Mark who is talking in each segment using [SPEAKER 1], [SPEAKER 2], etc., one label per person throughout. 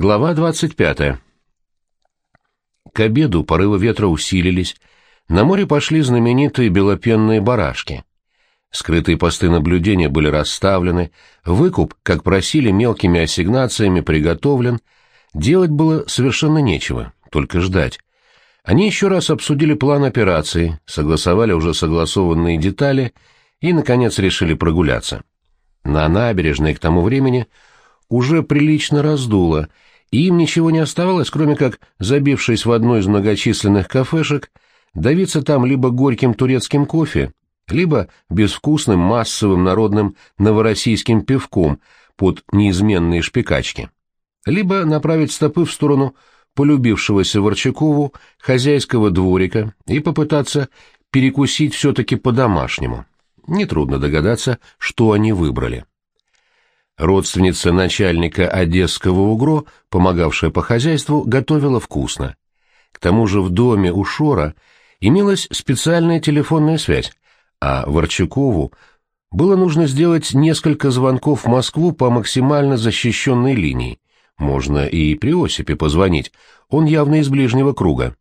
[SPEAKER 1] Глава 25. К обеду порывы ветра усилились, на море пошли знаменитые белопенные барашки. Скрытые посты наблюдения были расставлены, выкуп, как просили, мелкими ассигнациями приготовлен, делать было совершенно нечего, только ждать. Они еще раз обсудили план операции, согласовали уже согласованные детали и, наконец, решили прогуляться. На набережной к тому времени уже прилично раздуло, и им ничего не оставалось, кроме как, забившись в одну из многочисленных кафешек, давиться там либо горьким турецким кофе, либо безвкусным массовым народным новороссийским пивком под неизменные шпикачки, либо направить стопы в сторону полюбившегося Ворчакову хозяйского дворика и попытаться перекусить все-таки по-домашнему. Нетрудно догадаться, что они выбрали. Родственница начальника Одесского УГРО, помогавшая по хозяйству, готовила вкусно. К тому же в доме у Шора имелась специальная телефонная связь, а Ворчакову было нужно сделать несколько звонков в Москву по максимально защищенной линии. Можно и при Осипе позвонить, он явно из ближнего круга.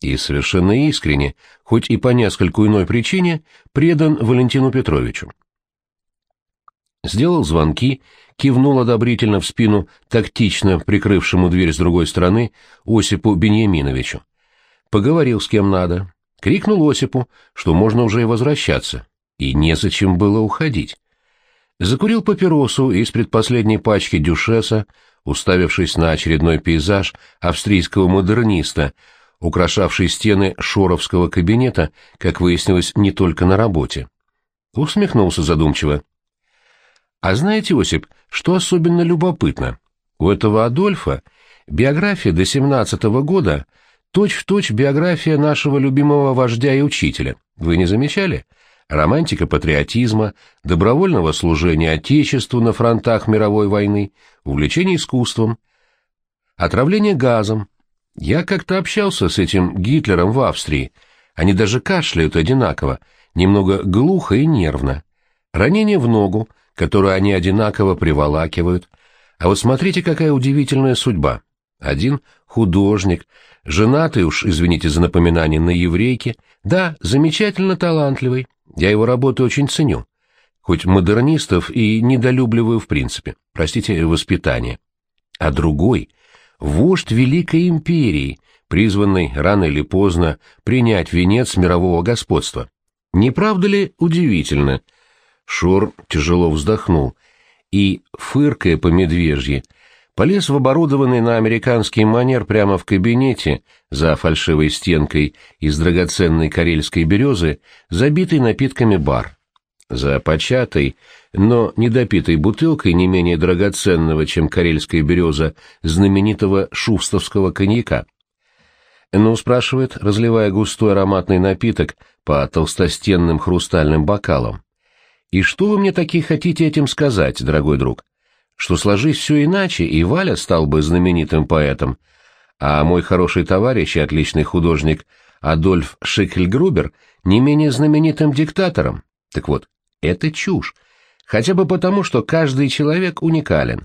[SPEAKER 1] И совершенно искренне, хоть и по нескольку иной причине, предан Валентину Петровичу. Сделал звонки, кивнул одобрительно в спину тактично прикрывшему дверь с другой стороны Осипу Беньяминовичу. Поговорил с кем надо. Крикнул Осипу, что можно уже и возвращаться, и незачем было уходить. Закурил папиросу из предпоследней пачки дюшеса, уставившись на очередной пейзаж австрийского модерниста, украшавший стены шоровского кабинета, как выяснилось, не только на работе. Усмехнулся задумчиво. А знаете, Осип, что особенно любопытно? У этого Адольфа биография до семнадцатого года точь-в-точь точь биография нашего любимого вождя и учителя. Вы не замечали? Романтика патриотизма, добровольного служения Отечеству на фронтах мировой войны, увлечение искусством, отравление газом. Я как-то общался с этим Гитлером в Австрии. Они даже кашляют одинаково, немного глухо и нервно. Ранение в ногу — которую они одинаково приволакивают. А вот смотрите, какая удивительная судьба. Один художник, женатый уж, извините за напоминание, на еврейке, да, замечательно талантливый, я его работу очень ценю, хоть модернистов и недолюбливаю в принципе, простите, воспитание. А другой — вождь Великой Империи, призванный рано или поздно принять венец мирового господства. Не правда ли удивительно — Шор тяжело вздохнул и, фыркая по медвежье, полез в оборудованный на американский манер прямо в кабинете за фальшивой стенкой из драгоценной карельской березы, забитый напитками бар. За початой, но недопитой бутылкой не менее драгоценного, чем карельская береза, знаменитого шустовского коньяка. «Ну, — спрашивает, разливая густой ароматный напиток по толстостенным хрустальным бокалам. И что вы мне такие хотите этим сказать, дорогой друг? Что сложись все иначе, и Валя стал бы знаменитым поэтом, а мой хороший товарищ и отличный художник Адольф Шикельгрубер не менее знаменитым диктатором. Так вот, это чушь. Хотя бы потому, что каждый человек уникален.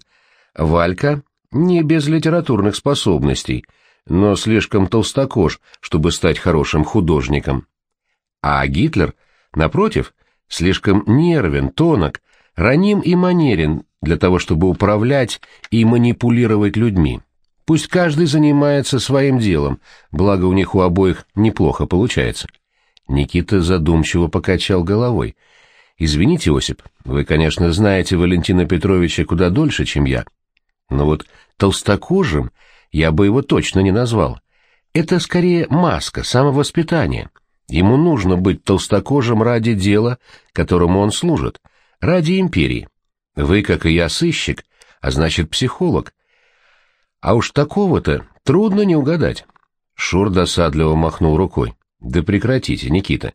[SPEAKER 1] Валька не без литературных способностей, но слишком толстокож, чтобы стать хорошим художником. А Гитлер, напротив, — слишком нервен, тонок, раним и манерен для того, чтобы управлять и манипулировать людьми. Пусть каждый занимается своим делом, благо у них у обоих неплохо получается. Никита задумчиво покачал головой. «Извините, Осип, вы, конечно, знаете Валентина Петровича куда дольше, чем я. Но вот толстокожим я бы его точно не назвал. Это скорее маска, самовоспитание. Ему нужно быть толстокожим ради дела, которому он служит, ради империи. Вы, как и я, сыщик, а значит, психолог. А уж такого-то трудно не угадать. Шур досадливо махнул рукой. Да прекратите, Никита.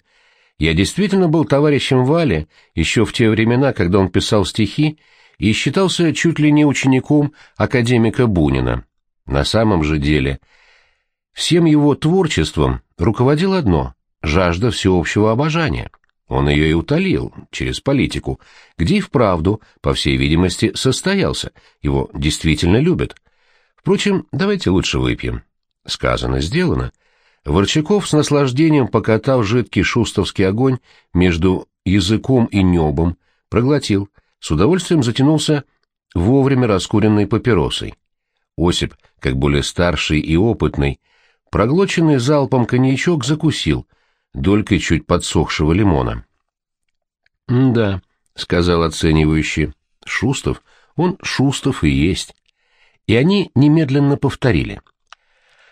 [SPEAKER 1] Я действительно был товарищем Вали еще в те времена, когда он писал стихи и считался чуть ли не учеником академика Бунина. На самом же деле, всем его творчеством руководило одно жажда всеобщего обожания. Он ее и утолил через политику, где и вправду, по всей видимости, состоялся, его действительно любят. Впрочем, давайте лучше выпьем. Сказано, сделано. Ворчаков с наслаждением покатав жидкий шустовский огонь между языком и небом, проглотил, с удовольствием затянулся вовремя раскуренной папиросой. Осип, как более старший и опытный, проглоченный залпом коньячок закусил, долькой чуть подсохшего лимона. «Да», — сказал оценивающий, — «Шустов, он Шустов и есть». И они немедленно повторили.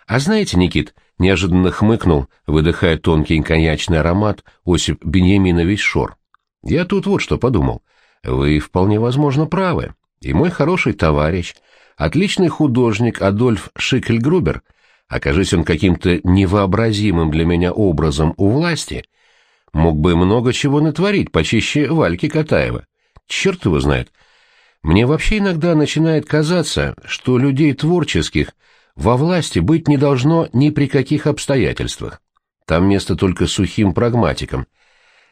[SPEAKER 1] «А знаете, Никит, — неожиданно хмыкнул, выдыхая тонкий коньячный аромат Осип Беньяминович Шор. «Я тут вот что подумал. Вы вполне возможно правы. И мой хороший товарищ, отличный художник Адольф Шикельгрубер, окажись он каким-то невообразимым для меня образом у власти, мог бы много чего натворить почище Вальки Катаева. Черт его знает. Мне вообще иногда начинает казаться, что людей творческих — во власти быть не должно ни при каких обстоятельствах. Там место только сухим прагматикам.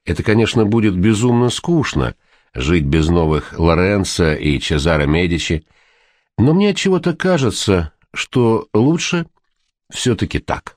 [SPEAKER 1] Это, конечно, будет безумно скучно, жить без новых Лоренцо и Чезаро Медичи, но мне от чего-то кажется, что лучше все-таки так.